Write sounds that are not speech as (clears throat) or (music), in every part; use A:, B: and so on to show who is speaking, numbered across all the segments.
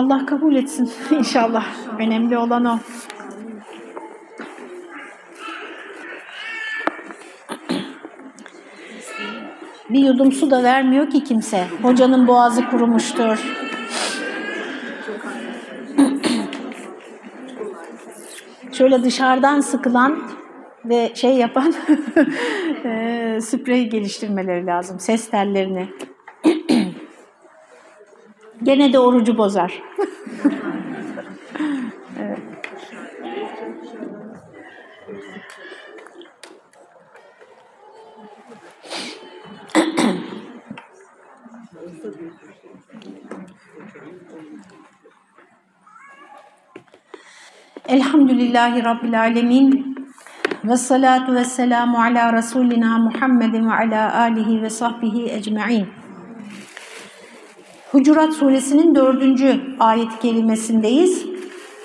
A: Allah kabul etsin (laughs) inşallah. Önemli olan o. Bir yudum su da vermiyor ki kimse. Hocanın boğazı kurumuştur. (clears throat) Şöyle dışarıdan sıkılan ve şey yapan (laughs) e, sprey geliştirmeleri lazım. Ses tellerini. Gene de orucu bozar. evet. Elhamdülillahi Rabbil Alemin ve salatu ve selamu ala Resulina Muhammedin ve ala alihi ve sahbihi ecma'in. Hucurat suresinin dördüncü ayet kelimesindeyiz.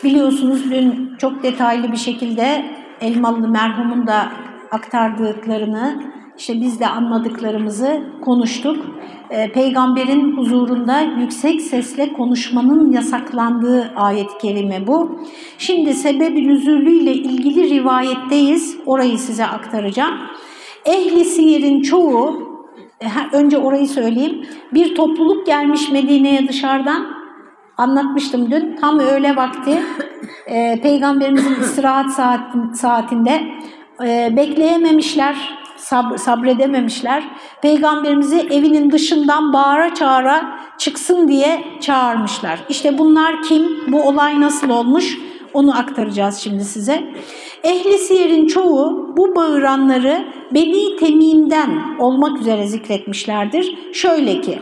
A: Biliyorsunuz dün çok detaylı bir şekilde Elmalı merhumun da aktardıklarını, işte biz de anladıklarımızı konuştuk. Ee, peygamberin huzurunda yüksek sesle konuşmanın yasaklandığı ayet-i kerime bu. Şimdi sebebi nüzulüyle ilgili rivayetteyiz. Orayı size aktaracağım. Ehli siyerin çoğu, önce orayı söyleyeyim. Bir topluluk gelmiş Medine'ye dışarıdan. Anlatmıştım dün. Tam öğle vakti e, peygamberimizin istirahat saat, saatinde e, bekleyememişler sab sabredememişler. Peygamberimizi evinin dışından bağıra çağıra çıksın diye çağırmışlar. İşte bunlar kim? Bu olay nasıl olmuş? Onu aktaracağız şimdi size. Ehli siyerin çoğu bu bağıranları Beni Temim'den olmak üzere zikretmişlerdir. Şöyle ki,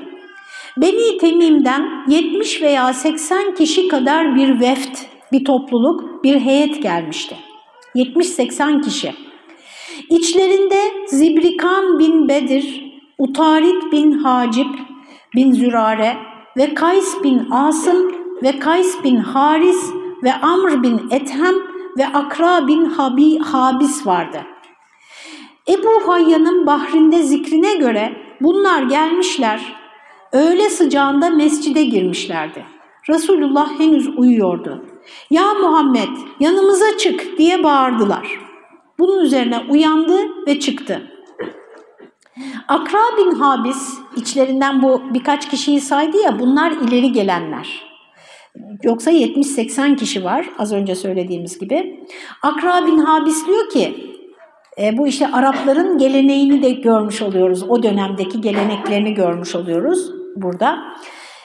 A: Beni Temim'den 70 veya 80 kişi kadar bir veft, bir topluluk, bir heyet gelmişti. 70-80 kişi. İçlerinde Zibrikan bin Bedir, Utarit bin Hacip bin Zürare ve Kays bin Asım ve Kays bin Haris ve Amr bin Ethem ve Akra bin Habi, Habis vardı. Ebu Hayya'nın Bahrinde zikrine göre bunlar gelmişler, öğle sıcağında mescide girmişlerdi. Resulullah henüz uyuyordu. Ya Muhammed yanımıza çık diye bağırdılar. Bunun üzerine uyandı ve çıktı. Akra bin Habis içlerinden bu birkaç kişiyi saydı ya bunlar ileri gelenler. Yoksa 70-80 kişi var az önce söylediğimiz gibi. Akra bin Habis diyor ki e, bu işte Arapların geleneğini de görmüş oluyoruz. O dönemdeki geleneklerini görmüş oluyoruz burada.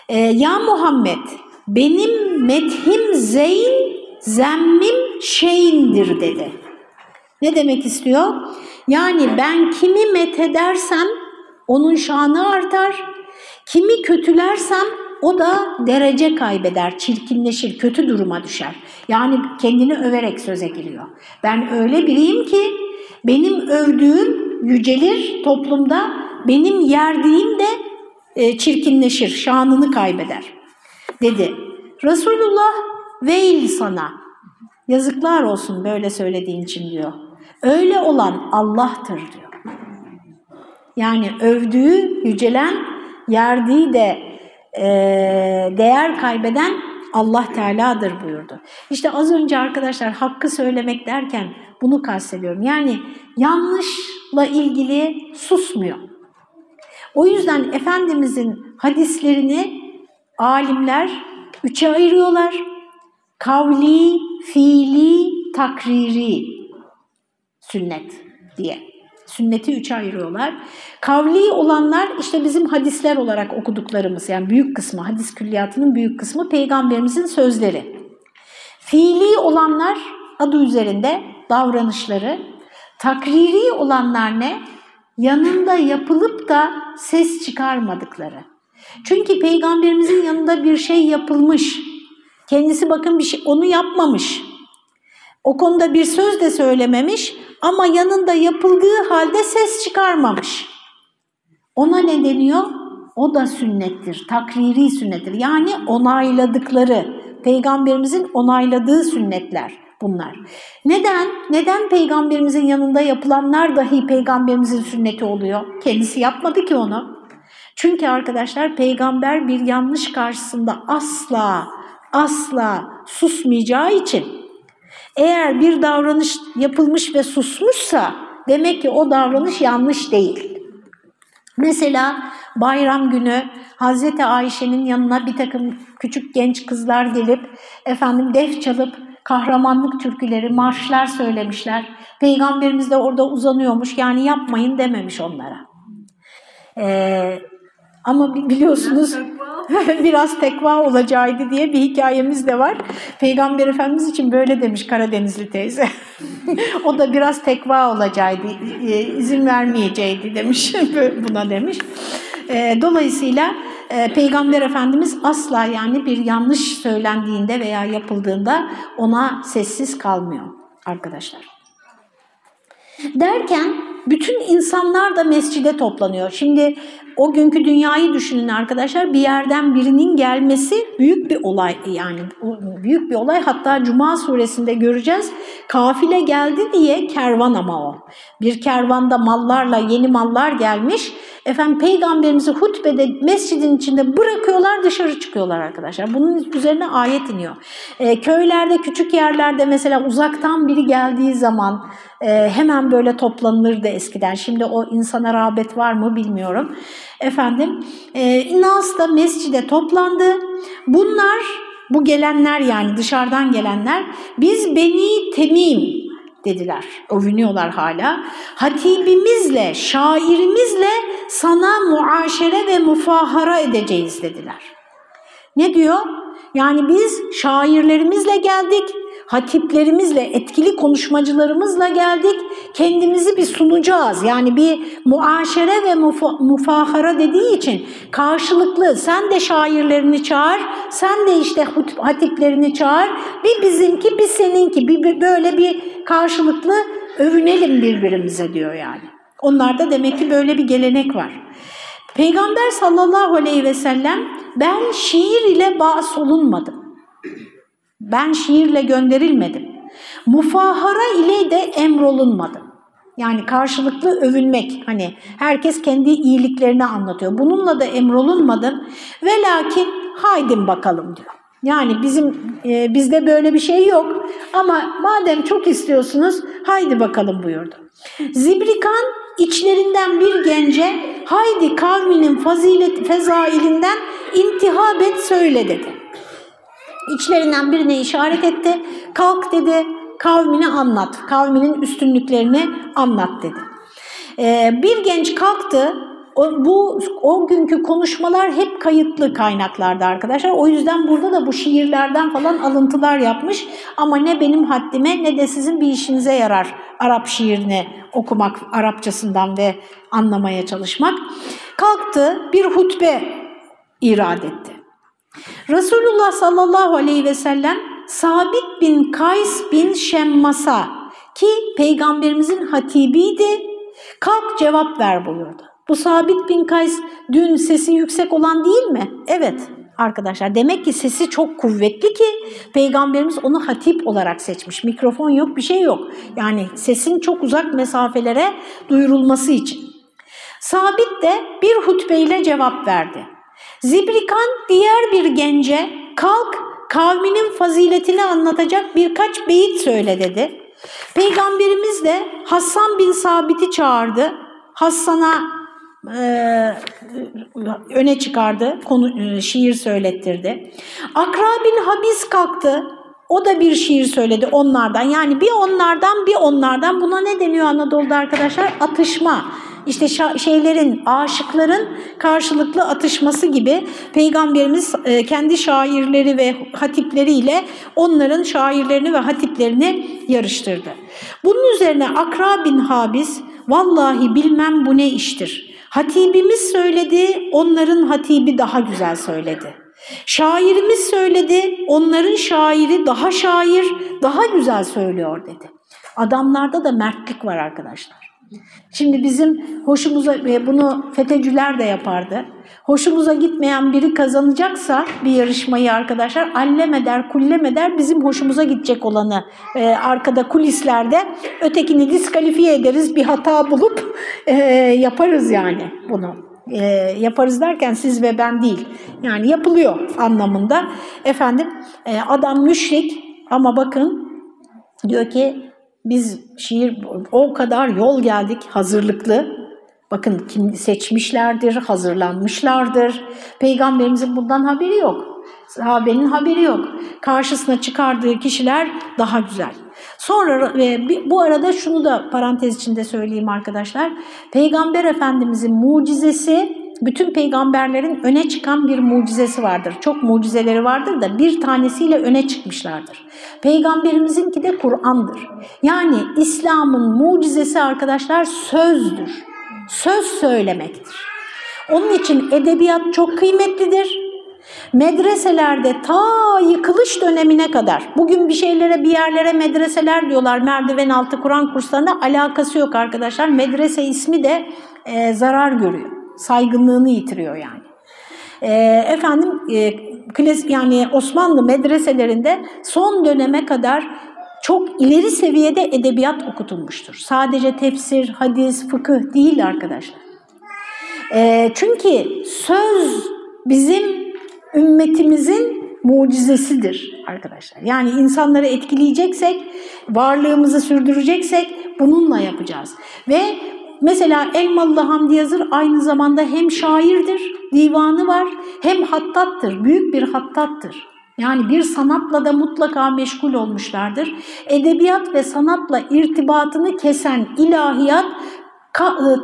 A: E, ya Muhammed benim methim zeyn zemmim şeyindir dedi. Ne demek istiyor? Yani ben kimi methedersem onun şanı artar, kimi kötülersem o da derece kaybeder, çirkinleşir, kötü duruma düşer. Yani kendini överek söze giriyor. Ben öyle biriyim ki benim övdüğüm yücelir toplumda, benim yerdiğim de e, çirkinleşir, şanını kaybeder dedi. Resulullah veil sana, yazıklar olsun böyle söylediğin için diyor. Öyle olan Allah'tır diyor. Yani övdüğü, yücelen, yerdiği de e, değer kaybeden Allah Teala'dır buyurdu. İşte az önce arkadaşlar hakkı söylemek derken bunu kastediyorum. Yani yanlışla ilgili susmuyor. O yüzden Efendimizin hadislerini alimler üçe ayırıyorlar. Kavli, fiili, takriri sünnet diye. Sünneti üçe ayırıyorlar. Kavli olanlar işte bizim hadisler olarak okuduklarımız yani büyük kısmı, hadis külliyatının büyük kısmı peygamberimizin sözleri. Fiili olanlar adı üzerinde davranışları, takriri olanlar ne? Yanında yapılıp da ses çıkarmadıkları. Çünkü peygamberimizin yanında bir şey yapılmış. Kendisi bakın bir şey onu yapmamış. O konuda bir söz de söylememiş ama yanında yapıldığı halde ses çıkarmamış. Ona ne deniyor? O da sünnettir, takriri sünnettir. Yani onayladıkları, peygamberimizin onayladığı sünnetler bunlar. Neden? Neden peygamberimizin yanında yapılanlar dahi peygamberimizin sünneti oluyor? Kendisi yapmadı ki onu. Çünkü arkadaşlar peygamber bir yanlış karşısında asla asla susmayacağı için eğer bir davranış yapılmış ve susmuşsa demek ki o davranış yanlış değil. Mesela bayram günü Hazreti Ayşe'nin yanına bir takım küçük genç kızlar gelip efendim def çalıp kahramanlık türküleri, marşlar söylemişler. Peygamberimiz de orada uzanıyormuş yani yapmayın dememiş onlara. Ee, ama biliyorsunuz (laughs) biraz tekva olacağıydı diye bir hikayemiz de var. Peygamber Efendimiz için böyle demiş Karadenizli teyze. (laughs) o da biraz tekva olacaktı, izin vermeyecekti demiş (laughs) buna demiş. E, dolayısıyla e, Peygamber Efendimiz asla yani bir yanlış söylendiğinde veya yapıldığında ona sessiz kalmıyor arkadaşlar. Derken bütün insanlar da mescide toplanıyor. Şimdi o günkü dünyayı düşünün arkadaşlar. Bir yerden birinin gelmesi büyük bir olay yani büyük bir olay. Hatta Cuma suresinde göreceğiz. Kafile geldi diye kervan ama o. Bir kervanda mallarla yeni mallar gelmiş. Efendim peygamberimizi hutbede mescidin içinde bırakıyorlar dışarı çıkıyorlar arkadaşlar. Bunun üzerine ayet iniyor. E, köylerde küçük yerlerde mesela uzaktan biri geldiği zaman e, hemen böyle toplanılırdı eskiden. Şimdi o insana rağbet var mı bilmiyorum. Efendim e, Nas da mescide toplandı. Bunlar bu gelenler yani dışarıdan gelenler biz Beni Temim dediler. Övünüyorlar hala. Hatibimizle, şairimizle sana muaşere ve mufahara edeceğiz dediler. Ne diyor? Yani biz şairlerimizle geldik, hatiplerimizle, etkili konuşmacılarımızla geldik. Kendimizi bir sunacağız. Yani bir muaşere ve mufahara dediği için karşılıklı sen de şairlerini çağır, sen de işte hatiplerini çağır. Bir bizimki, bir seninki. Bir, böyle bir karşılıklı övünelim birbirimize diyor yani. Onlarda demek ki böyle bir gelenek var. Peygamber sallallahu aleyhi ve sellem ben şiir ile bağ olunmadım. Ben şiirle gönderilmedim. Mufahara ile de emrolunmadım. Yani karşılıklı övünmek. Hani herkes kendi iyiliklerini anlatıyor. Bununla da emrolunmadım. Ve lakin haydin bakalım diyor. Yani bizim e, bizde böyle bir şey yok ama madem çok istiyorsunuz haydi bakalım buyurdu. Zibrikan içlerinden bir gence haydi kavminin fazilet fezailinden intihab söyle dedi. İçlerinden birine işaret etti. Kalk dedi, kavmini anlat, kavminin üstünlüklerini anlat dedi. Ee, bir genç kalktı, o, bu o günkü konuşmalar hep kayıtlı kaynaklarda arkadaşlar. O yüzden burada da bu şiirlerden falan alıntılar yapmış. Ama ne benim haddime ne de sizin bir işinize yarar Arap şiirini okumak, Arapçasından ve anlamaya çalışmak. Kalktı bir hutbe irad etti. Resulullah sallallahu aleyhi ve sellem Sabit bin Kays bin Şemmas'a ki peygamberimizin hatibiydi kalk cevap ver buyurdu. Bu Sabit bin Kays dün sesi yüksek olan değil mi? Evet arkadaşlar demek ki sesi çok kuvvetli ki peygamberimiz onu hatip olarak seçmiş. Mikrofon yok bir şey yok. Yani sesin çok uzak mesafelere duyurulması için. Sabit de bir hutbeyle cevap verdi. Zibrikan diğer bir gence kalk kavminin faziletini anlatacak birkaç beyit söyle dedi. Peygamberimiz de Hassan bin Sabit'i çağırdı. Hassan'a e, öne çıkardı, konu, e, şiir söylettirdi. Akra bin Habis kalktı, o da bir şiir söyledi onlardan. Yani bir onlardan bir onlardan buna ne deniyor Anadolu'da arkadaşlar? Atışma işte şeylerin, aşıkların karşılıklı atışması gibi Peygamberimiz e, kendi şairleri ve hatipleriyle onların şairlerini ve hatiplerini yarıştırdı. Bunun üzerine Akra bin Habis, vallahi bilmem bu ne iştir. Hatibimiz söyledi, onların hatibi daha güzel söyledi. Şairimiz söyledi, onların şairi daha şair, daha güzel söylüyor dedi. Adamlarda da mertlik var arkadaşlar. Şimdi bizim hoşumuza, bunu FETÖ'cüler de yapardı. Hoşumuza gitmeyen biri kazanacaksa bir yarışmayı arkadaşlar allem eder, kullem eder bizim hoşumuza gidecek olanı e, arkada kulislerde ötekini diskalifiye ederiz bir hata bulup e, yaparız yani bunu. E, yaparız derken siz ve ben değil. Yani yapılıyor anlamında. Efendim e, adam müşrik ama bakın diyor ki biz şiir o kadar yol geldik hazırlıklı. Bakın kim seçmişlerdir, hazırlanmışlardır. Peygamberimizin bundan haberi yok. Sahabenin haberi yok. Karşısına çıkardığı kişiler daha güzel. Sonra ve bu arada şunu da parantez içinde söyleyeyim arkadaşlar. Peygamber Efendimizin mucizesi bütün peygamberlerin öne çıkan bir mucizesi vardır. Çok mucizeleri vardır da bir tanesiyle öne çıkmışlardır. Peygamberimizinki de Kur'an'dır. Yani İslam'ın mucizesi arkadaşlar sözdür. Söz söylemektir. Onun için edebiyat çok kıymetlidir. Medreselerde ta yıkılış dönemine kadar, bugün bir şeylere bir yerlere medreseler diyorlar, merdiven altı Kur'an kurslarına alakası yok arkadaşlar. Medrese ismi de e, zarar görüyor, saygınlığını yitiriyor yani. E, efendim e, klas, yani Osmanlı medreselerinde son döneme kadar çok ileri seviyede edebiyat okutulmuştur. Sadece tefsir, hadis, fıkıh değil arkadaşlar. E, çünkü söz bizim ümmetimizin mucizesidir arkadaşlar. Yani insanları etkileyeceksek, varlığımızı sürdüreceksek bununla yapacağız. Ve mesela Elmalı Hamdi Yazır aynı zamanda hem şairdir, divanı var, hem hattattır, büyük bir hattattır. Yani bir sanatla da mutlaka meşgul olmuşlardır. Edebiyat ve sanatla irtibatını kesen ilahiyat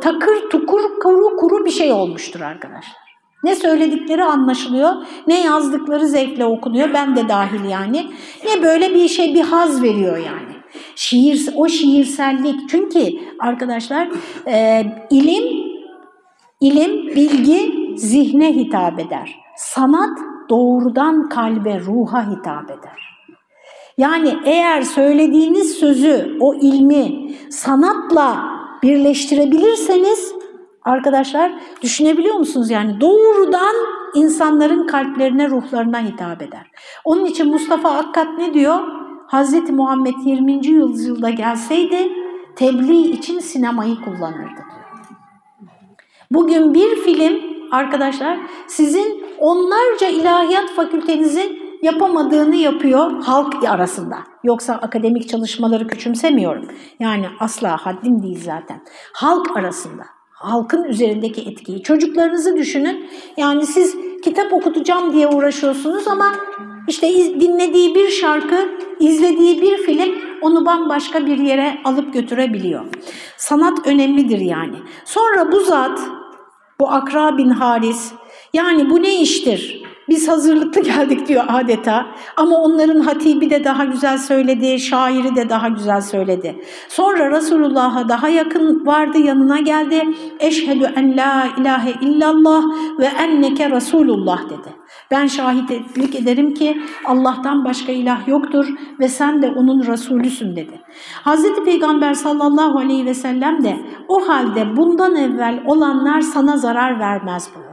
A: takır tukur kuru kuru bir şey olmuştur arkadaşlar. Ne söyledikleri anlaşılıyor, ne yazdıkları zevkle okunuyor, ben de dahil yani. Ne böyle bir şey, bir haz veriyor yani. Şiir, o şiirsellik. Çünkü arkadaşlar e, ilim, ilim, bilgi zihne hitap eder. Sanat doğrudan kalbe, ruha hitap eder. Yani eğer söylediğiniz sözü, o ilmi sanatla birleştirebilirseniz Arkadaşlar düşünebiliyor musunuz yani doğrudan insanların kalplerine, ruhlarına hitap eder. Onun için Mustafa Akkat ne diyor? Hazreti Muhammed 20. yüzyılda gelseydi tebliğ için sinemayı kullanırdı. Bugün bir film arkadaşlar sizin onlarca ilahiyat fakültenizin yapamadığını yapıyor halk arasında. Yoksa akademik çalışmaları küçümsemiyorum. Yani asla haddim değil zaten. Halk arasında halkın üzerindeki etkiyi. Çocuklarınızı düşünün. Yani siz kitap okutacağım diye uğraşıyorsunuz ama işte dinlediği bir şarkı, izlediği bir film onu bambaşka bir yere alıp götürebiliyor. Sanat önemlidir yani. Sonra bu zat, bu Akra bin Haris, yani bu ne iştir? Biz hazırlıklı geldik diyor adeta. Ama onların hatibi de daha güzel söyledi, şairi de daha güzel söyledi. Sonra Resulullah'a daha yakın vardı, yanına geldi. Eşhedü en la ilahe illallah ve enneke Resulullah dedi. Ben şahitlik ederim ki Allah'tan başka ilah yoktur ve sen de onun Resulüsün dedi. Hazreti Peygamber sallallahu aleyhi ve sellem de o halde bundan evvel olanlar sana zarar vermez buyurdu.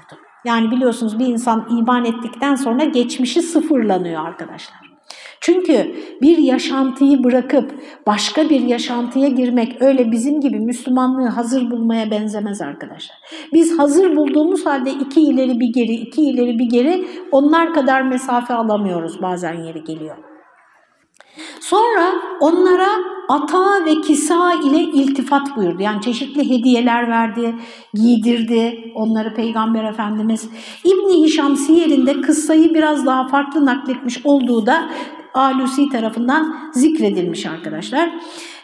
A: Yani biliyorsunuz bir insan iman ettikten sonra geçmişi sıfırlanıyor arkadaşlar. Çünkü bir yaşantıyı bırakıp başka bir yaşantıya girmek öyle bizim gibi Müslümanlığı hazır bulmaya benzemez arkadaşlar. Biz hazır bulduğumuz halde iki ileri bir geri, iki ileri bir geri onlar kadar mesafe alamıyoruz bazen yeri geliyor. Sonra onlara ata ve kisa ile iltifat buyurdu. Yani çeşitli hediyeler verdi, giydirdi onları Peygamber Efendimiz. İbni Hişam Siyer'inde kıssayı biraz daha farklı nakletmiş olduğu da Alusi tarafından zikredilmiş arkadaşlar.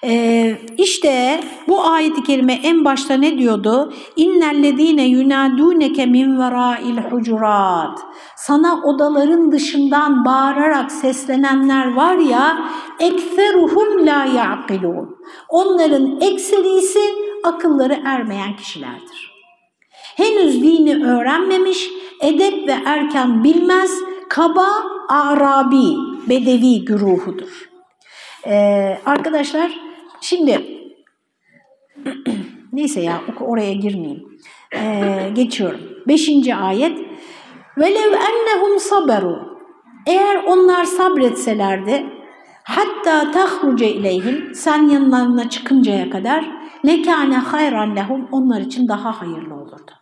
A: Ee, işte bu ayet-i kerime en başta ne diyordu? İnnellezîne yunâdûneke min verâil hucurat. Sana odaların dışından bağırarak seslenenler var ya, ekseruhum la ya'kilûn. Onların ekserisi akılları ermeyen kişilerdir. Henüz dini öğrenmemiş, edep ve erken bilmez, kaba, arabi, bedevi güruhudur. Ee, arkadaşlar şimdi (clears throat) neyse ya oraya girmeyeyim. Ee, geçiyorum. Beşinci ayet. Velev ennehum saberu. Eğer onlar sabretselerdi hatta tahruce ileyhim sen yanlarına çıkıncaya kadar lekane hayran lehum onlar için daha hayırlı olurdu.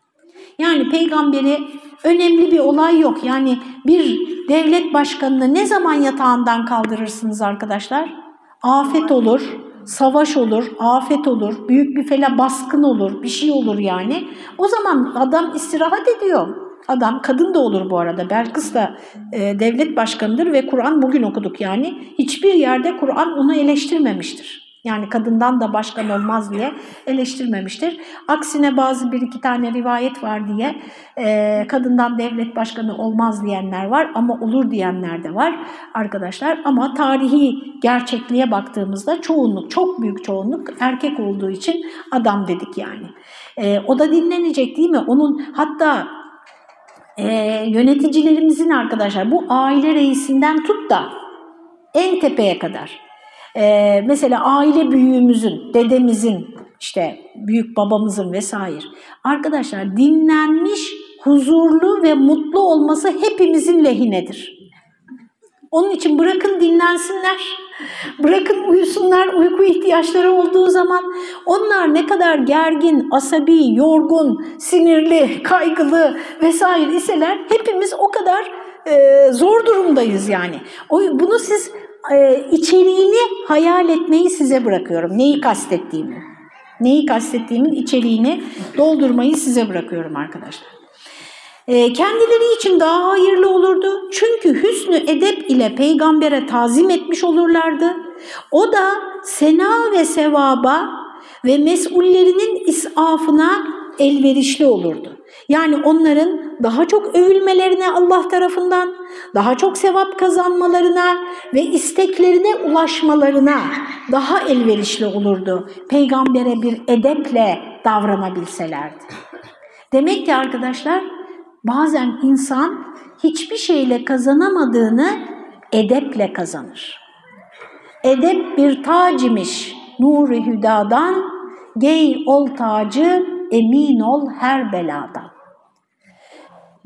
A: Yani peygamberi önemli bir olay yok. Yani bir devlet başkanını ne zaman yatağından kaldırırsınız arkadaşlar? Afet olur, savaş olur, afet olur, büyük bir fela baskın olur, bir şey olur yani. O zaman adam istirahat ediyor. Adam, kadın da olur bu arada. Belkıs da e, devlet başkanıdır ve Kur'an bugün okuduk yani. Hiçbir yerde Kur'an onu eleştirmemiştir. Yani kadından da başkan olmaz diye eleştirmemiştir. Aksine bazı bir iki tane rivayet var diye e, kadından devlet başkanı olmaz diyenler var ama olur diyenler de var arkadaşlar. Ama tarihi gerçekliğe baktığımızda çoğunluk, çok büyük çoğunluk erkek olduğu için adam dedik yani. E, o da dinlenecek değil mi? Onun hatta e, yöneticilerimizin arkadaşlar bu aile reisinden tut da en tepeye kadar ee, mesela aile büyüğümüzün, dedemizin, işte büyük babamızın vesaire. Arkadaşlar dinlenmiş, huzurlu ve mutlu olması hepimizin lehinedir. Onun için bırakın dinlensinler, bırakın uyusunlar uyku ihtiyaçları olduğu zaman. Onlar ne kadar gergin, asabi, yorgun, sinirli, kaygılı vesaire iseler hepimiz o kadar e, zor durumdayız yani. O, bunu siz e, içeriğini hayal etmeyi size bırakıyorum. Neyi kastettiğimi. Neyi kastettiğimin içeriğini doldurmayı size bırakıyorum arkadaşlar. E, kendileri için daha hayırlı olurdu. Çünkü hüsnü edep ile peygambere tazim etmiş olurlardı. O da sena ve sevaba ve mesullerinin isafına elverişli olurdu. Yani onların daha çok övülmelerine Allah tarafından, daha çok sevap kazanmalarına ve isteklerine ulaşmalarına daha elverişli olurdu. Peygambere bir edeple davranabilselerdi. Demek ki arkadaşlar bazen insan hiçbir şeyle kazanamadığını edeple kazanır. Edep bir tac imiş nuri hüdadan, gey ol tacı, emin ol her beladan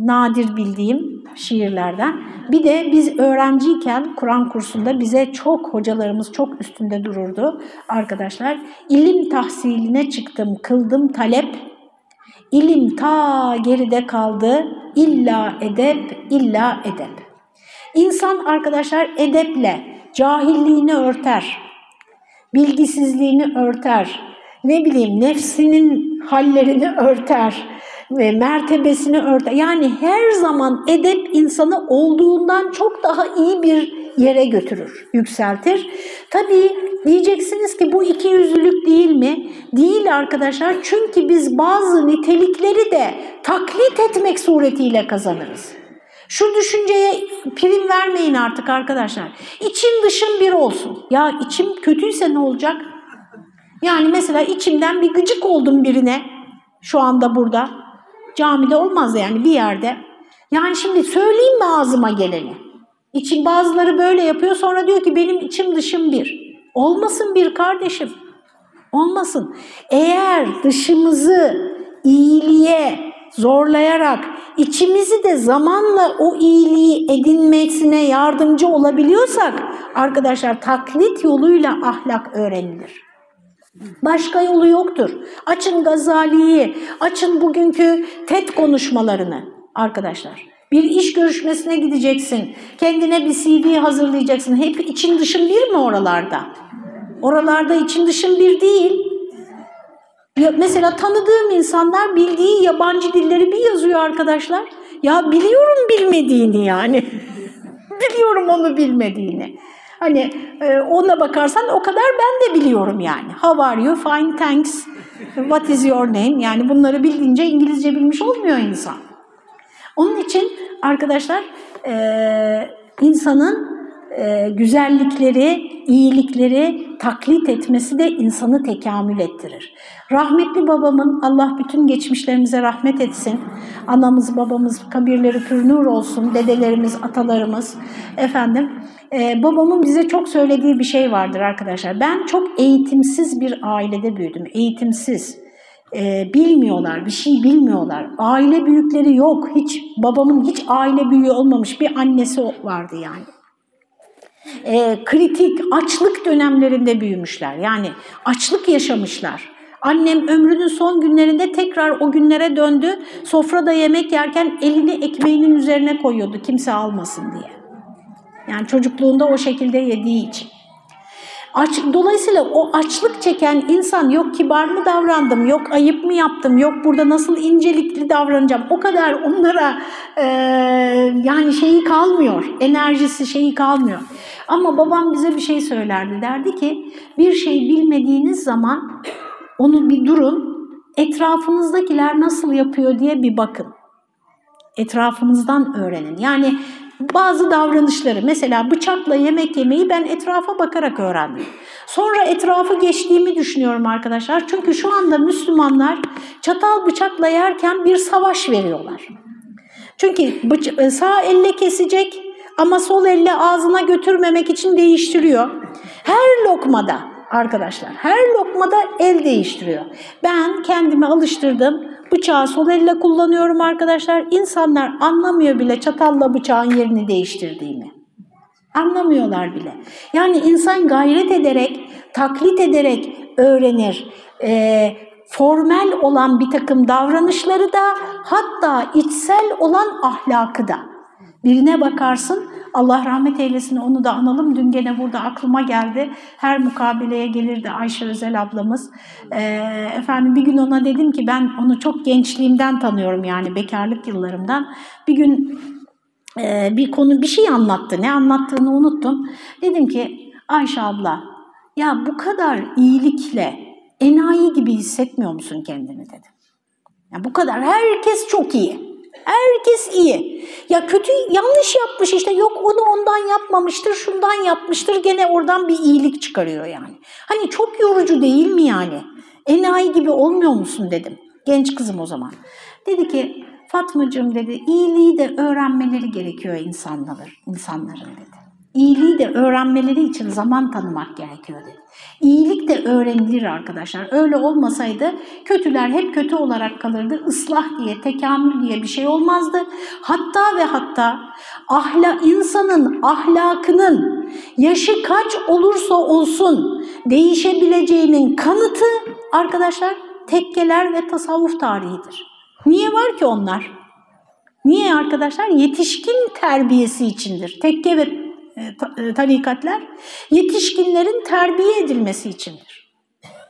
A: nadir bildiğim şiirlerden. Bir de biz öğrenciyken Kur'an kursunda bize çok hocalarımız çok üstünde dururdu arkadaşlar. İlim tahsiline çıktım, kıldım talep. İlim ta geride kaldı. İlla edep, illa edep. İnsan arkadaşlar edeple cahilliğini örter, bilgisizliğini örter, ne bileyim nefsinin hallerini örter, ve mertebesini örter. Yani her zaman edep insanı olduğundan çok daha iyi bir yere götürür, yükseltir. Tabii diyeceksiniz ki bu iki yüzlülük değil mi? Değil arkadaşlar. Çünkü biz bazı nitelikleri de taklit etmek suretiyle kazanırız. Şu düşünceye prim vermeyin artık arkadaşlar. İçim dışım bir olsun. Ya içim kötüyse ne olacak? Yani mesela içimden bir gıcık oldum birine şu anda burada. Camide olmaz yani bir yerde. Yani şimdi söyleyeyim mi ağzıma geleni? İçin bazıları böyle yapıyor sonra diyor ki benim içim dışım bir. Olmasın bir kardeşim. Olmasın. Eğer dışımızı iyiliğe zorlayarak içimizi de zamanla o iyiliği edinmesine yardımcı olabiliyorsak arkadaşlar taklit yoluyla ahlak öğrenilir. Başka yolu yoktur. Açın Gazali'yi, açın bugünkü TED konuşmalarını arkadaşlar. Bir iş görüşmesine gideceksin, kendine bir CV hazırlayacaksın. Hep için dışın bir mi oralarda? Oralarda için dışın bir değil. Mesela tanıdığım insanlar bildiği yabancı dilleri bir yazıyor arkadaşlar. Ya biliyorum bilmediğini yani. (laughs) biliyorum onu bilmediğini. Hani e, ona bakarsan o kadar ben de biliyorum yani. How are you? Fine, thanks. What is your name? Yani bunları bildiğince İngilizce bilmiş olmuyor insan. Onun için arkadaşlar e, insanın e, güzellikleri, iyilikleri taklit etmesi de insanı tekamül ettirir. Rahmetli babamın, Allah bütün geçmişlerimize rahmet etsin, anamız, babamız, kabirleri pürnür olsun, dedelerimiz, atalarımız, efendim, e, babamın bize çok söylediği bir şey vardır arkadaşlar. Ben çok eğitimsiz bir ailede büyüdüm, eğitimsiz. E, bilmiyorlar, bir şey bilmiyorlar. Aile büyükleri yok, hiç babamın hiç aile büyüğü olmamış bir annesi vardı yani e, kritik açlık dönemlerinde büyümüşler. Yani açlık yaşamışlar Annem ömrünün son günlerinde tekrar o günlere döndü. Sofrada yemek yerken elini ekmeğinin üzerine koyuyordu kimse almasın diye. Yani çocukluğunda o şekilde yediği için. Aç, dolayısıyla o açlık çeken insan yok kibar mı davrandım, yok ayıp mı yaptım, yok burada nasıl incelikli davranacağım. O kadar onlara e, yani şeyi kalmıyor, enerjisi şeyi kalmıyor. Ama babam bize bir şey söylerdi. Derdi ki bir şey bilmediğiniz zaman onu bir durun, etrafınızdakiler nasıl yapıyor diye bir bakın. Etrafınızdan öğrenin. Yani bazı davranışları mesela bıçakla yemek yemeyi ben etrafa bakarak öğrendim. Sonra etrafı geçtiğimi düşünüyorum arkadaşlar. Çünkü şu anda Müslümanlar çatal bıçakla yerken bir savaş veriyorlar. Çünkü sağ elle kesecek ama sol elle ağzına götürmemek için değiştiriyor. Her lokmada arkadaşlar her lokmada el değiştiriyor. Ben kendimi alıştırdım. Bıçağı sol elle kullanıyorum arkadaşlar. İnsanlar anlamıyor bile çatalla bıçağın yerini değiştirdiğimi. Anlamıyorlar bile. Yani insan gayret ederek, taklit ederek öğrenir. E, formel olan bir takım davranışları da hatta içsel olan ahlakı da. Birine bakarsın, Allah rahmet eylesin onu da analım. Dün gene burada aklıma geldi. Her mukabeleye gelirdi Ayşe Özel ablamız. Ee, efendim bir gün ona dedim ki ben onu çok gençliğimden tanıyorum yani bekarlık yıllarımdan. Bir gün e, bir konu bir şey anlattı. Ne anlattığını unuttum. Dedim ki Ayşe abla ya bu kadar iyilikle enayi gibi hissetmiyor musun kendini dedim. Ya bu kadar herkes çok iyi. Herkes iyi. Ya kötü yanlış yapmış işte yok onu ondan yapmamıştır, şundan yapmıştır gene oradan bir iyilik çıkarıyor yani. Hani çok yorucu değil mi yani? Enayi gibi olmuyor musun dedim. Genç kızım o zaman. Dedi ki Fatmacığım dedi iyiliği de öğrenmeleri gerekiyor insanların, insanların dedi. İyiliği de öğrenmeleri için zaman tanımak gerekiyor dedi. İyilik de öğrenilir arkadaşlar. Öyle olmasaydı kötüler hep kötü olarak kalırdı. Islah diye, tekamül diye bir şey olmazdı. Hatta ve hatta ahla, insanın ahlakının yaşı kaç olursa olsun değişebileceğinin kanıtı arkadaşlar tekkeler ve tasavvuf tarihidir. Niye var ki onlar? Niye arkadaşlar? Yetişkin terbiyesi içindir. Tekke ve tarikatlar yetişkinlerin terbiye edilmesi içindir.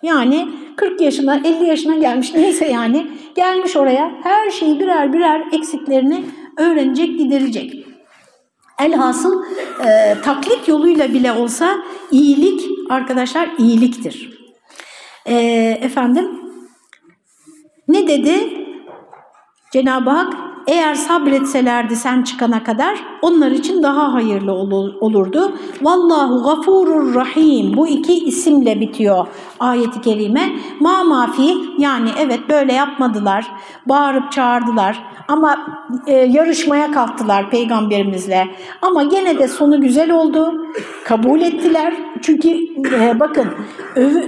A: Yani 40 yaşına 50 yaşına gelmiş neyse yani gelmiş oraya her şeyi birer birer eksiklerini öğrenecek giderecek. Elhasıl e, taklit yoluyla bile olsa iyilik arkadaşlar iyiliktir. E, efendim ne dedi Cenab-ı Hak? Eğer sabretselerdi sen çıkana kadar onlar için daha hayırlı olurdu. Vallahu gafurur rahim bu iki isimle bitiyor ayeti kerime. Ma mafi yani evet böyle yapmadılar, bağırıp çağırdılar ama e, yarışmaya kalktılar peygamberimizle. Ama gene de sonu güzel oldu, kabul ettiler. Çünkü e, bakın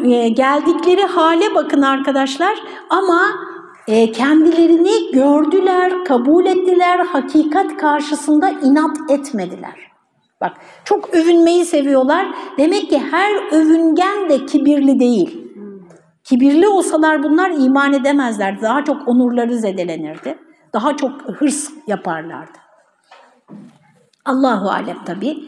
A: e, geldikleri hale bakın arkadaşlar ama e, kendilerini gördüler, kabul ettiler, hakikat karşısında inat etmediler. Bak çok övünmeyi seviyorlar. Demek ki her övüngen de kibirli değil. Kibirli olsalar bunlar iman edemezlerdi. Daha çok onurları zedelenirdi. Daha çok hırs yaparlardı. Allahu alem tabi.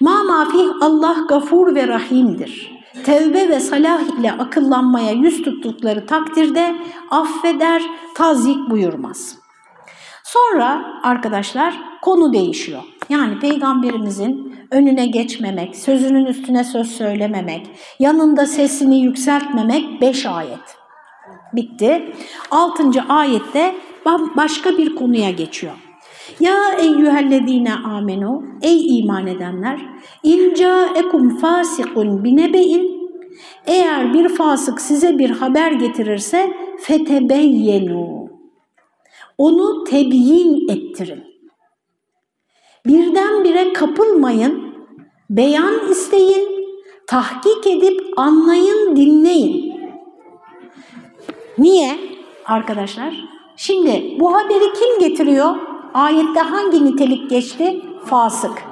A: Ma mafih Allah gafur ve rahimdir tevbe ve salah ile akıllanmaya yüz tuttukları takdirde affeder, tazik buyurmaz. Sonra arkadaşlar konu değişiyor. Yani peygamberimizin önüne geçmemek, sözünün üstüne söz söylememek, yanında sesini yükseltmemek beş ayet. Bitti. Altıncı ayette başka bir konuya geçiyor. Ya eyyühellezine amenu ey iman edenler inca ekum fasikun binebein eğer bir fasık size bir haber getirirse fetebeyyenu onu tebyin ettirin. Birdenbire kapılmayın, beyan isteyin, tahkik edip anlayın, dinleyin. Niye arkadaşlar? Şimdi bu haberi kim getiriyor? Ayette hangi nitelik geçti? Fasık.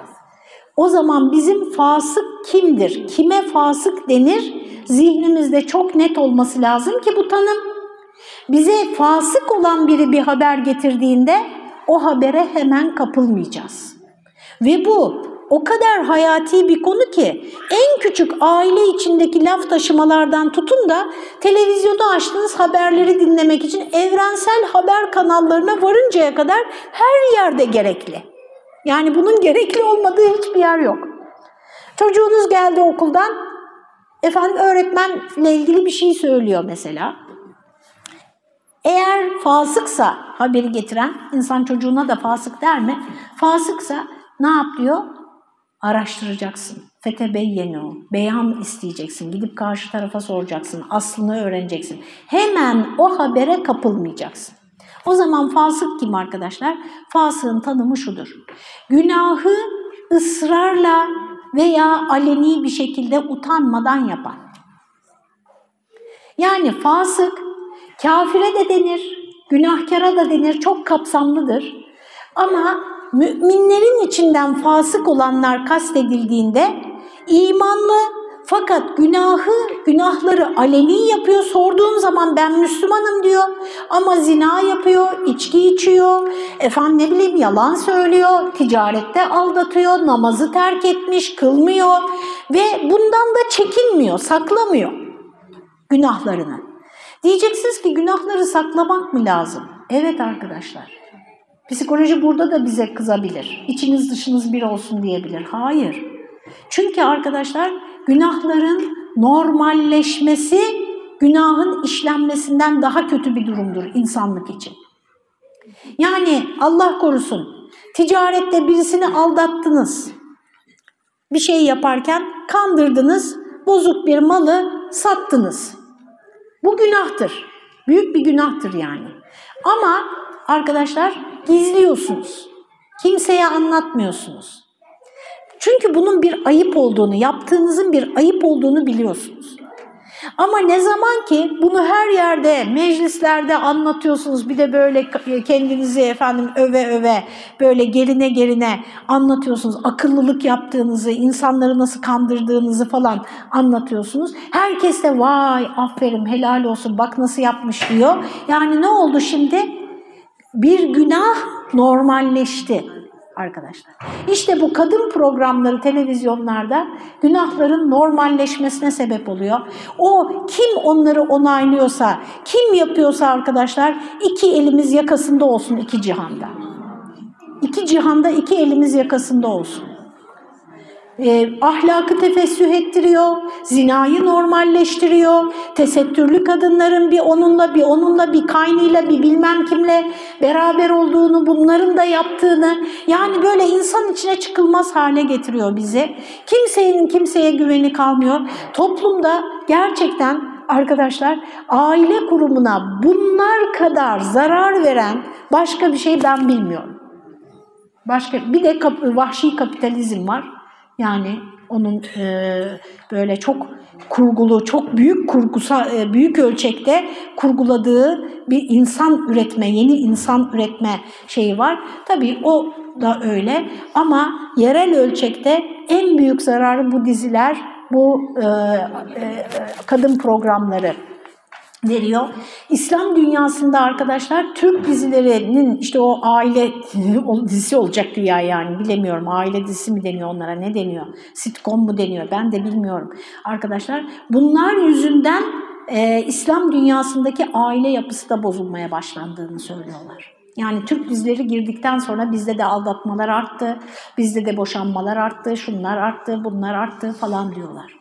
A: O zaman bizim fasık kimdir? Kime fasık denir? Zihnimizde çok net olması lazım ki bu tanım. Bize fasık olan biri bir haber getirdiğinde o habere hemen kapılmayacağız. Ve bu o kadar hayati bir konu ki en küçük aile içindeki laf taşımalardan tutun da televizyonu açtığınız haberleri dinlemek için evrensel haber kanallarına varıncaya kadar her yerde gerekli. Yani bunun gerekli olmadığı hiçbir yer yok. Çocuğunuz geldi okuldan, efendim öğretmenle ilgili bir şey söylüyor mesela. Eğer fasıksa haberi getiren, insan çocuğuna da fasık der mi? Fasıksa ne yap diyor? Araştıracaksın. Fetebeyyenu. Beyan isteyeceksin. Gidip karşı tarafa soracaksın. Aslını öğreneceksin. Hemen o habere kapılmayacaksın. O zaman fasık kim arkadaşlar? Fasığın tanımı şudur. Günahı ısrarla veya aleni bir şekilde utanmadan yapan. Yani fasık kafire de denir, günahkara da denir, çok kapsamlıdır. Ama müminlerin içinden fasık olanlar kastedildiğinde imanlı fakat günahı, günahları aleni yapıyor. Sorduğun zaman ben Müslümanım diyor. Ama zina yapıyor, içki içiyor, efendim ne bileyim yalan söylüyor, ticarette aldatıyor, namazı terk etmiş, kılmıyor ve bundan da çekinmiyor, saklamıyor günahlarını. Diyeceksiniz ki günahları saklamak mı lazım? Evet arkadaşlar. Psikoloji burada da bize kızabilir. İçiniz dışınız bir olsun diyebilir. Hayır. Çünkü arkadaşlar günahların normalleşmesi günahın işlenmesinden daha kötü bir durumdur insanlık için. Yani Allah korusun ticarette birisini aldattınız. Bir şey yaparken kandırdınız, bozuk bir malı sattınız. Bu günahtır. Büyük bir günahtır yani. Ama arkadaşlar gizliyorsunuz. Kimseye anlatmıyorsunuz. Çünkü bunun bir ayıp olduğunu, yaptığınızın bir ayıp olduğunu biliyorsunuz. Ama ne zaman ki bunu her yerde, meclislerde anlatıyorsunuz, bir de böyle kendinizi efendim öve öve, böyle geline geline anlatıyorsunuz, akıllılık yaptığınızı, insanları nasıl kandırdığınızı falan anlatıyorsunuz. Herkes de vay aferin helal olsun bak nasıl yapmış diyor. Yani ne oldu şimdi? Bir günah normalleşti arkadaşlar. İşte bu kadın programları televizyonlarda günahların normalleşmesine sebep oluyor. O kim onları onaylıyorsa, kim yapıyorsa arkadaşlar iki elimiz yakasında olsun iki cihanda. İki cihanda iki elimiz yakasında olsun e, ahlakı tefessüh ettiriyor, zinayı normalleştiriyor, tesettürlü kadınların bir onunla bir onunla bir kaynıyla bir bilmem kimle beraber olduğunu, bunların da yaptığını yani böyle insan içine çıkılmaz hale getiriyor bizi. Kimsenin kimseye güveni kalmıyor. Toplumda gerçekten arkadaşlar aile kurumuna bunlar kadar zarar veren başka bir şey ben bilmiyorum. Başka bir de vahşi kapitalizm var. Yani onun e, böyle çok kurgulu, çok büyük kurgusa, e, büyük ölçekte kurguladığı bir insan üretme, yeni insan üretme şeyi var. Tabii o da öyle ama yerel ölçekte en büyük zararı bu diziler, bu e, e, kadın programları veriyor. İslam dünyasında arkadaşlar Türk dizilerinin işte o aile (laughs) dizisi olacak güya yani bilemiyorum aile dizisi mi deniyor onlara ne deniyor sitcom mu deniyor ben de bilmiyorum arkadaşlar bunlar yüzünden e, İslam dünyasındaki aile yapısı da bozulmaya başlandığını söylüyorlar. Yani Türk dizileri girdikten sonra bizde de aldatmalar arttı, bizde de boşanmalar arttı, şunlar arttı, bunlar arttı falan diyorlar.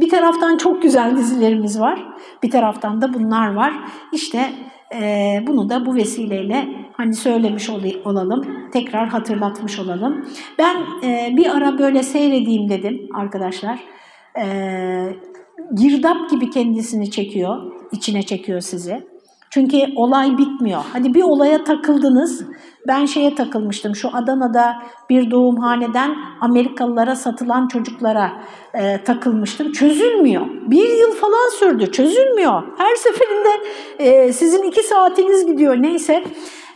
A: Bir taraftan çok güzel dizilerimiz var, bir taraftan da bunlar var. İşte e, bunu da bu vesileyle hani söylemiş olalım, tekrar hatırlatmış olalım. Ben e, bir ara böyle seyredeyim dedim arkadaşlar. E, girdap gibi kendisini çekiyor, içine çekiyor sizi. Çünkü olay bitmiyor. Hadi bir olaya takıldınız. Ben şeye takılmıştım. Şu Adana'da bir doğumhaneden Amerikalılara satılan çocuklara e, takılmıştım. Çözülmüyor. Bir yıl falan sürdü. Çözülmüyor. Her seferinde e, sizin iki saatiniz gidiyor. Neyse.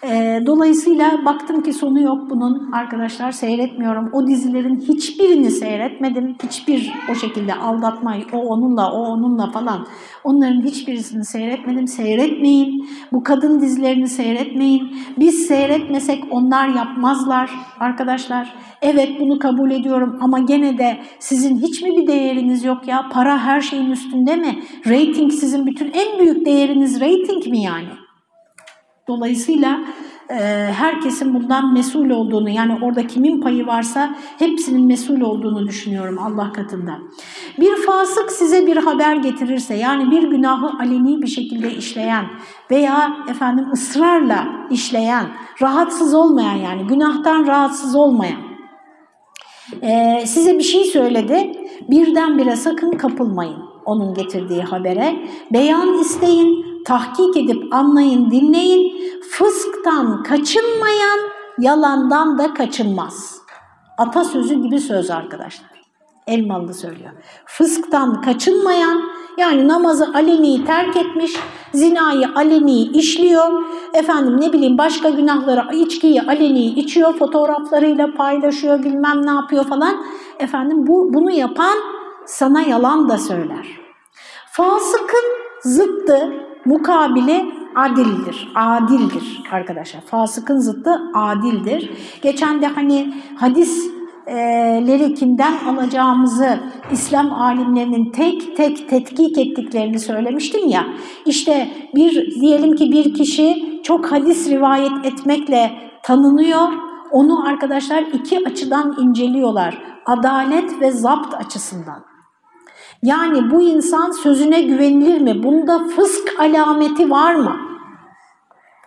A: E, dolayısıyla baktım ki sonu yok bunun arkadaşlar seyretmiyorum. O dizilerin hiçbirini seyretmedim. Hiçbir o şekilde aldatma, o onunla, o onunla falan onların hiçbirisini seyretmedim. Seyretmeyin. Bu kadın dizilerini seyretmeyin. Biz seyretmesek onlar yapmazlar arkadaşlar. Evet bunu kabul ediyorum ama gene de sizin hiç mi bir değeriniz yok ya? Para her şeyin üstünde mi? Rating sizin bütün en büyük değeriniz rating mi yani? Dolayısıyla e, herkesin bundan mesul olduğunu yani orada kimin payı varsa hepsinin mesul olduğunu düşünüyorum Allah katında. Bir fasık size bir haber getirirse yani bir günahı aleni bir şekilde işleyen veya efendim ısrarla işleyen, rahatsız olmayan yani günahtan rahatsız olmayan e, size bir şey söyledi birdenbire sakın kapılmayın onun getirdiği habere. Beyan isteyin, tahkik edip anlayın, dinleyin. Fısktan kaçınmayan yalandan da kaçınmaz. Atasözü gibi söz arkadaşlar. Elmalı söylüyor. Fısktan kaçınmayan yani namazı aleni terk etmiş, zinayı aleni işliyor, efendim ne bileyim başka günahları, içkiyi aleni içiyor, fotoğraflarıyla paylaşıyor, bilmem ne yapıyor falan. Efendim bu bunu yapan sana yalan da söyler. Fasıkın zıttı, mukabili adildir, adildir arkadaşlar. Fasıkın zıttı adildir. Geçen de hani hadisleri kimden alacağımızı İslam alimlerinin tek tek tetkik ettiklerini söylemiştim ya. İşte bir diyelim ki bir kişi çok hadis rivayet etmekle tanınıyor. Onu arkadaşlar iki açıdan inceliyorlar. Adalet ve zapt açısından. Yani bu insan sözüne güvenilir mi? Bunda fısk alameti var mı?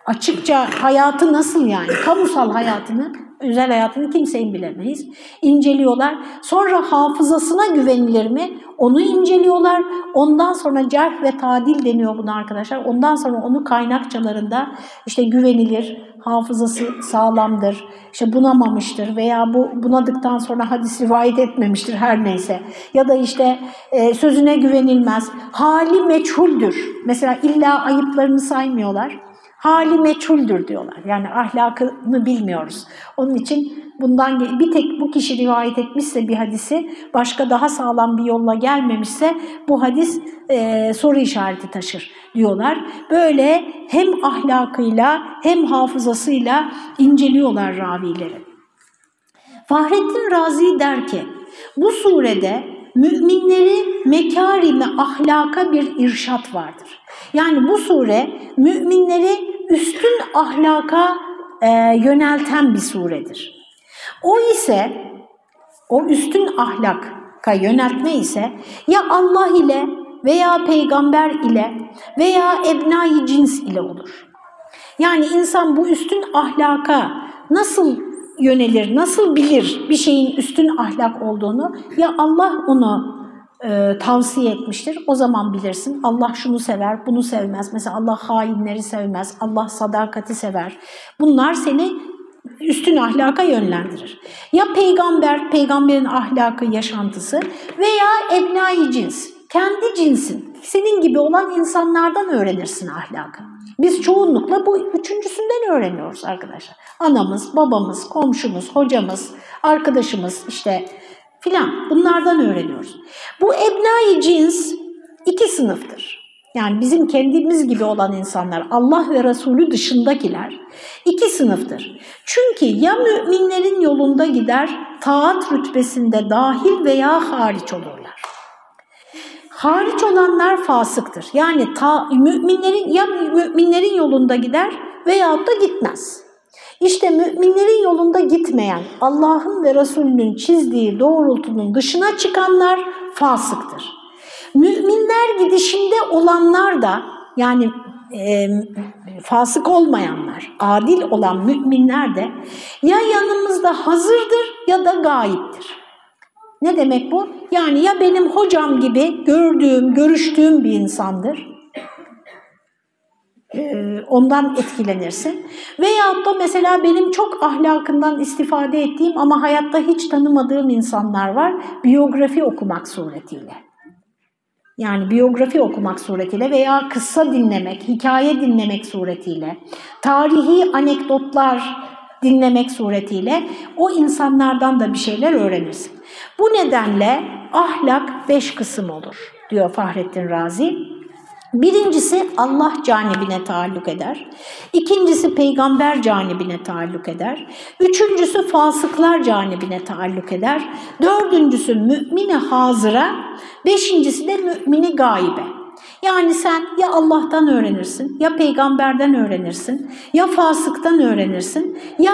A: Açıkça hayatı nasıl yani? Kamusal hayatını, özel hayatını kimseyin bilemeyiz. İnceliyorlar. Sonra hafızasına güvenilir mi? Onu inceliyorlar. Ondan sonra cerh ve tadil deniyor buna arkadaşlar. Ondan sonra onu kaynakçalarında işte güvenilir, hafızası sağlamdır, işte bunamamıştır veya bu bunadıktan sonra hadis rivayet etmemiştir her neyse. Ya da işte e, sözüne güvenilmez, hali meçhuldür. Mesela illa ayıplarını saymıyorlar. Hali meçhuldür diyorlar. Yani ahlakını bilmiyoruz. Onun için bundan bir tek bu kişi rivayet etmişse bir hadisi başka daha sağlam bir yolla gelmemişse bu hadis e, soru işareti taşır diyorlar. Böyle hem ahlakıyla hem hafızasıyla inceliyorlar ravileri. Fahrettin Razi der ki bu surede müminleri mekarime ahlaka bir irşat vardır. Yani bu sure müminleri üstün ahlaka e, yönelten bir suredir. O ise, o üstün ahlaka yöneltme ise ya Allah ile veya peygamber ile veya ebnai cins ile olur. Yani insan bu üstün ahlaka nasıl yönelir, nasıl bilir bir şeyin üstün ahlak olduğunu ya Allah onu e, tavsiye etmiştir. O zaman bilirsin Allah şunu sever, bunu sevmez. Mesela Allah hainleri sevmez, Allah sadakati sever. Bunlar seni üstün ahlaka yönlendirir. Ya peygamber, peygamberin ahlakı, yaşantısı veya ebnai cins, kendi cinsin, senin gibi olan insanlardan öğrenirsin ahlakı. Biz çoğunlukla bu üçüncüsünden öğreniyoruz arkadaşlar. Anamız, babamız, komşumuz, hocamız, arkadaşımız işte filan bunlardan öğreniyoruz. Bu ebnai cins iki sınıftır. Yani bizim kendimiz gibi olan insanlar, Allah ve Resulü dışındakiler iki sınıftır. Çünkü ya müminlerin yolunda gider, taat rütbesinde dahil veya hariç olurlar. Hariç olanlar fasıktır. Yani ta, müminlerin ya müminlerin yolunda gider veyahut da gitmez. İşte müminlerin yolunda gitmeyen, Allah'ın ve Resulünün çizdiği doğrultunun dışına çıkanlar fasıktır. Müminler gidişinde olanlar da yani e, fasık olmayanlar, adil olan müminler de ya yanımızda hazırdır ya da gayiptir. Ne demek bu? Yani ya benim hocam gibi gördüğüm, görüştüğüm bir insandır ondan etkilenirsin. Veyahut da mesela benim çok ahlakından istifade ettiğim ama hayatta hiç tanımadığım insanlar var. Biyografi okumak suretiyle. yani biyografi okumak suretiyle veya kıssa dinlemek, hikaye dinlemek suretiyle, tarihi anekdotlar dinlemek suretiyle o insanlardan da bir şeyler öğrenirsin. Bu nedenle ahlak beş kısım olur diyor Fahrettin Razi. Birincisi Allah canibine taalluk eder. İkincisi peygamber canibine taalluk eder. Üçüncüsü fasıklar canibine taalluk eder. Dördüncüsü mümini hazıra. Beşincisi de mümini gaybe. Yani sen ya Allah'tan öğrenirsin, ya peygamberden öğrenirsin, ya fasıktan öğrenirsin, ya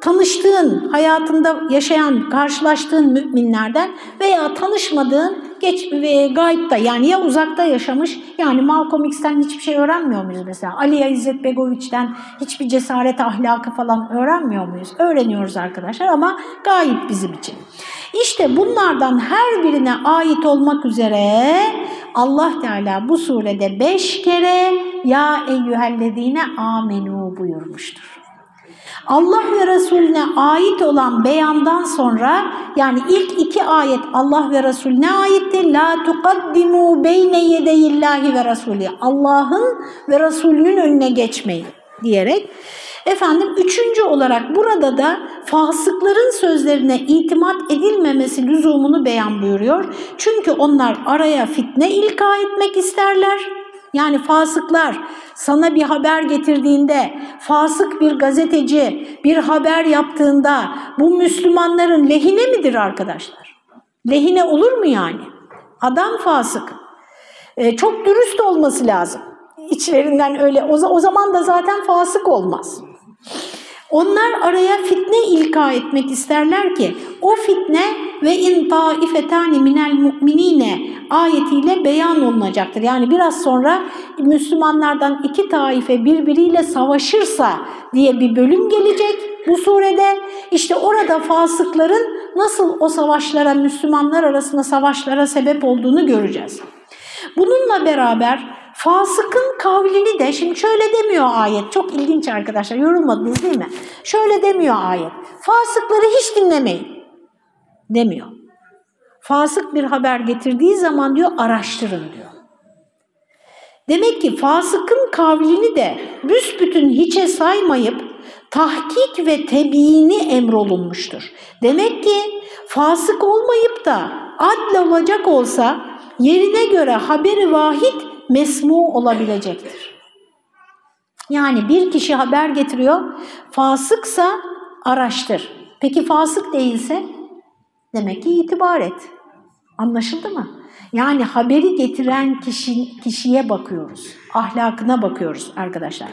A: tanıştığın, hayatında yaşayan, karşılaştığın müminlerden veya tanışmadığın geç ve gayipta yani ya uzakta yaşamış yani Malcolm X'ten hiçbir şey öğrenmiyor muyuz mesela? Ali İzzet Begoviç'ten hiçbir cesaret ahlakı falan öğrenmiyor muyuz? Öğreniyoruz arkadaşlar ama gayip bizim için. İşte bunlardan her birine ait olmak üzere Allah Teala bu surede beş kere ya eyyühellezine amenu buyurmuştur. Allah ve Resulüne ait olan beyandan sonra yani ilk iki ayet Allah ve Resulüne aitti. La tuqaddimu beyne yedeyillahi ve Resulü. Allah'ın ve Resulünün önüne geçmeyin diyerek Efendim üçüncü olarak burada da fasıkların sözlerine itimat edilmemesi lüzumunu beyan buyuruyor. Çünkü onlar araya fitne ilka etmek isterler yani fasıklar sana bir haber getirdiğinde, fasık bir gazeteci bir haber yaptığında bu Müslümanların lehine midir arkadaşlar? Lehine olur mu yani? Adam fasık. Ee, çok dürüst olması lazım. İçlerinden öyle. O, o zaman da zaten fasık olmaz. Onlar araya fitne ilka etmek isterler ki o fitne ve in taifetani minel mu'minine ayetiyle beyan olunacaktır. Yani biraz sonra Müslümanlardan iki taife birbiriyle savaşırsa diye bir bölüm gelecek bu surede. İşte orada fasıkların nasıl o savaşlara, Müslümanlar arasında savaşlara sebep olduğunu göreceğiz. Bununla beraber Fasıkın kavlini de şimdi şöyle demiyor ayet. Çok ilginç arkadaşlar. Yorulmadınız değil mi? Şöyle demiyor ayet. Fasıkları hiç dinlemeyin demiyor. Fasık bir haber getirdiği zaman diyor araştırın diyor. Demek ki fasıkın kavlini de büsbütün hiçe saymayıp tahkik ve tebiini emrolunmuştur. Demek ki fasık olmayıp da adl olacak olsa yerine göre haberi vahid mesmu olabilecektir. Yani bir kişi haber getiriyor, fasıksa araştır. Peki fasık değilse demek ki itibar et. Anlaşıldı mı? Yani haberi getiren kişi, kişiye bakıyoruz, ahlakına bakıyoruz arkadaşlar.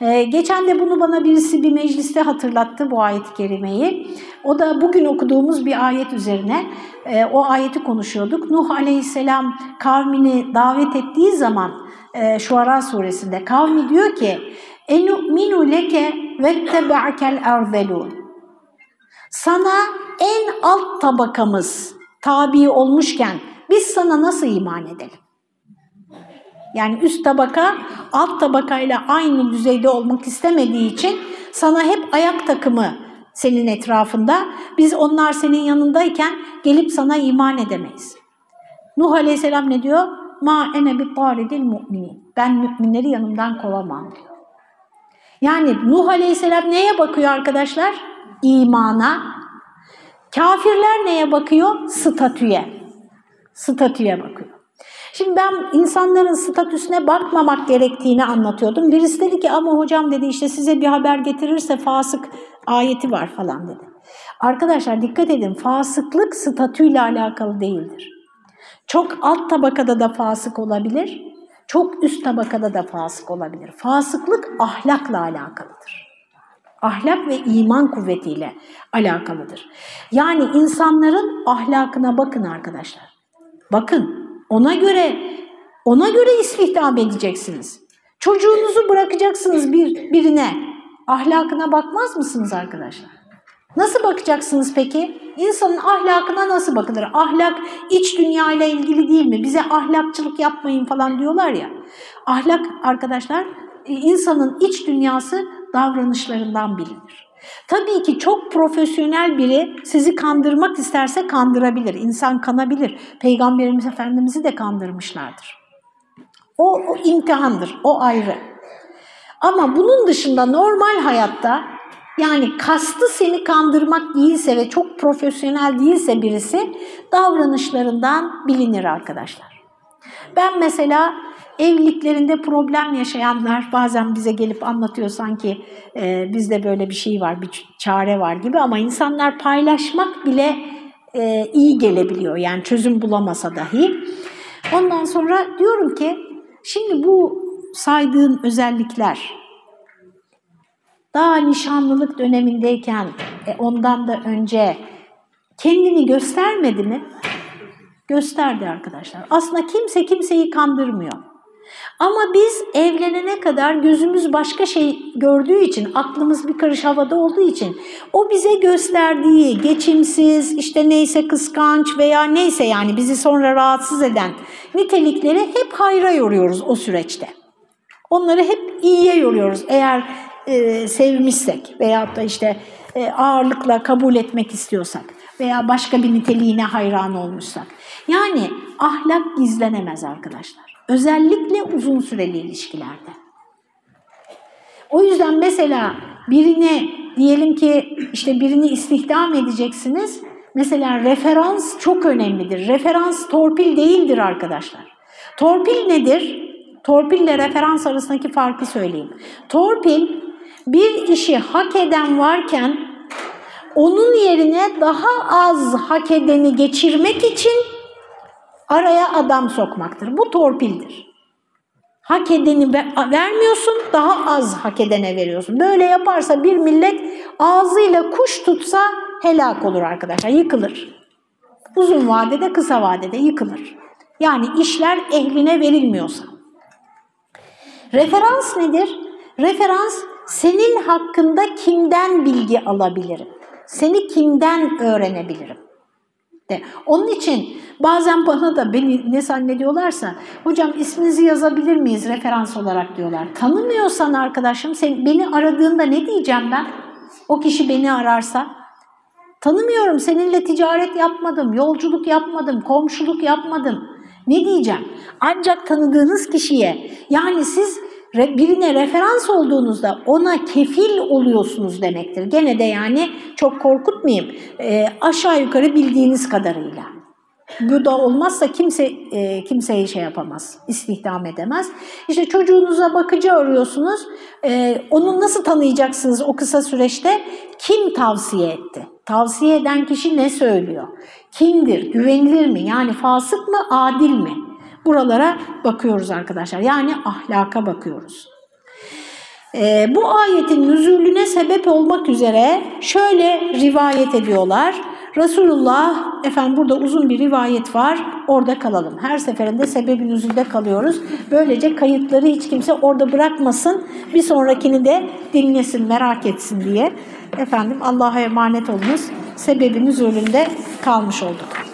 A: Ee, geçen de bunu bana birisi bir mecliste hatırlattı bu ayet-i kerimeyi. O da bugün okuduğumuz bir ayet üzerine e, o ayeti konuşuyorduk. Nuh aleyhisselam kavmini davet ettiği zaman e, Şuara suresinde kavmi diyor ki اَنُؤْمِنُ leke وَاتَّبَعْكَ الْاَرْذَلُونَ sana en alt tabakamız tabi olmuşken biz sana nasıl iman edelim? Yani üst tabaka alt tabakayla aynı düzeyde olmak istemediği için sana hep ayak takımı senin etrafında. Biz onlar senin yanındayken gelip sana iman edemeyiz. Nuh Aleyhisselam ne diyor? Ma ene bi taridil mu'minin. Ben müminleri yanımdan kovamam diyor. Yani Nuh Aleyhisselam neye bakıyor arkadaşlar? İmana. Kafirler neye bakıyor? Statüye. Statüye bakıyor. Şimdi ben insanların statüsüne bakmamak gerektiğini anlatıyordum. Birisi dedi ki ama hocam dedi işte size bir haber getirirse fasık ayeti var falan dedi. Arkadaşlar dikkat edin fasıklık statüyle alakalı değildir. Çok alt tabakada da fasık olabilir, çok üst tabakada da fasık olabilir. Fasıklık ahlakla alakalıdır. Ahlak ve iman kuvvetiyle alakalıdır. Yani insanların ahlakına bakın arkadaşlar. Bakın ona göre ona göre istihdam edeceksiniz. Çocuğunuzu bırakacaksınız bir birine. Ahlakına bakmaz mısınız arkadaşlar? Nasıl bakacaksınız peki? İnsanın ahlakına nasıl bakılır? Ahlak iç dünya ile ilgili değil mi? Bize ahlakçılık yapmayın falan diyorlar ya. Ahlak arkadaşlar e, insanın iç dünyası davranışlarından bilinir. Tabii ki çok profesyonel biri sizi kandırmak isterse kandırabilir. İnsan kanabilir. Peygamberimiz Efendimiz'i de kandırmışlardır. O, o imtihandır, o ayrı. Ama bunun dışında normal hayatta yani kastı seni kandırmak değilse ve çok profesyonel değilse birisi davranışlarından bilinir arkadaşlar. Ben mesela evliliklerinde problem yaşayanlar bazen bize gelip anlatıyor sanki e, bizde böyle bir şey var, bir çare var gibi ama insanlar paylaşmak bile e, iyi gelebiliyor yani çözüm bulamasa dahi. Ondan sonra diyorum ki şimdi bu saydığın özellikler daha nişanlılık dönemindeyken e, ondan da önce kendini göstermedi mi? Gösterdi arkadaşlar. Aslında kimse kimseyi kandırmıyor. Ama biz evlenene kadar gözümüz başka şey gördüğü için, aklımız bir karış havada olduğu için o bize gösterdiği geçimsiz, işte neyse kıskanç veya neyse yani bizi sonra rahatsız eden nitelikleri hep hayra yoruyoruz o süreçte. Onları hep iyiye yoruyoruz eğer e, sevmişsek veyahut da işte e, ağırlıkla kabul etmek istiyorsak veya başka bir niteliğine hayran olmuşsak. Yani ahlak gizlenemez arkadaşlar. Özellikle uzun süreli ilişkilerde. O yüzden mesela birine diyelim ki işte birini istihdam edeceksiniz. Mesela referans çok önemlidir. Referans torpil değildir arkadaşlar. Torpil nedir? Torpille referans arasındaki farkı söyleyeyim. Torpil bir işi hak eden varken onun yerine daha az hak edeni geçirmek için araya adam sokmaktır. Bu torpildir. Hak edeni vermiyorsun, daha az hak edene veriyorsun. Böyle yaparsa bir millet ağzıyla kuş tutsa helak olur arkadaşlar, yıkılır. Uzun vadede, kısa vadede yıkılır. Yani işler ehline verilmiyorsa. Referans nedir? Referans senin hakkında kimden bilgi alabilirim? Seni kimden öğrenebilirim? De. Onun için bazen bana da beni ne zannediyorlarsa hocam isminizi yazabilir miyiz referans olarak diyorlar. Tanımıyorsan arkadaşım sen, beni aradığında ne diyeceğim ben? O kişi beni ararsa. Tanımıyorum seninle ticaret yapmadım, yolculuk yapmadım, komşuluk yapmadım. Ne diyeceğim? Ancak tanıdığınız kişiye yani siz birine referans olduğunuzda ona kefil oluyorsunuz demektir. Gene de yani çok korkutmayayım e, aşağı yukarı bildiğiniz kadarıyla. Bu da olmazsa kimse e, kimseyi şey yapamaz, istihdam edemez. İşte çocuğunuza bakıcı arıyorsunuz, e, onu nasıl tanıyacaksınız o kısa süreçte? Kim tavsiye etti? Tavsiye eden kişi ne söylüyor? Kimdir? Güvenilir mi? Yani fasık mı, adil mi? Buralara bakıyoruz arkadaşlar. Yani ahlaka bakıyoruz. Ee, bu ayetin nüzulüne sebep olmak üzere şöyle rivayet ediyorlar. Resulullah, efendim burada uzun bir rivayet var, orada kalalım. Her seferinde sebebi nüzulde kalıyoruz. Böylece kayıtları hiç kimse orada bırakmasın, bir sonrakini de dinlesin, merak etsin diye. Efendim Allah'a emanet olunuz, sebebi nüzulünde kalmış olduk.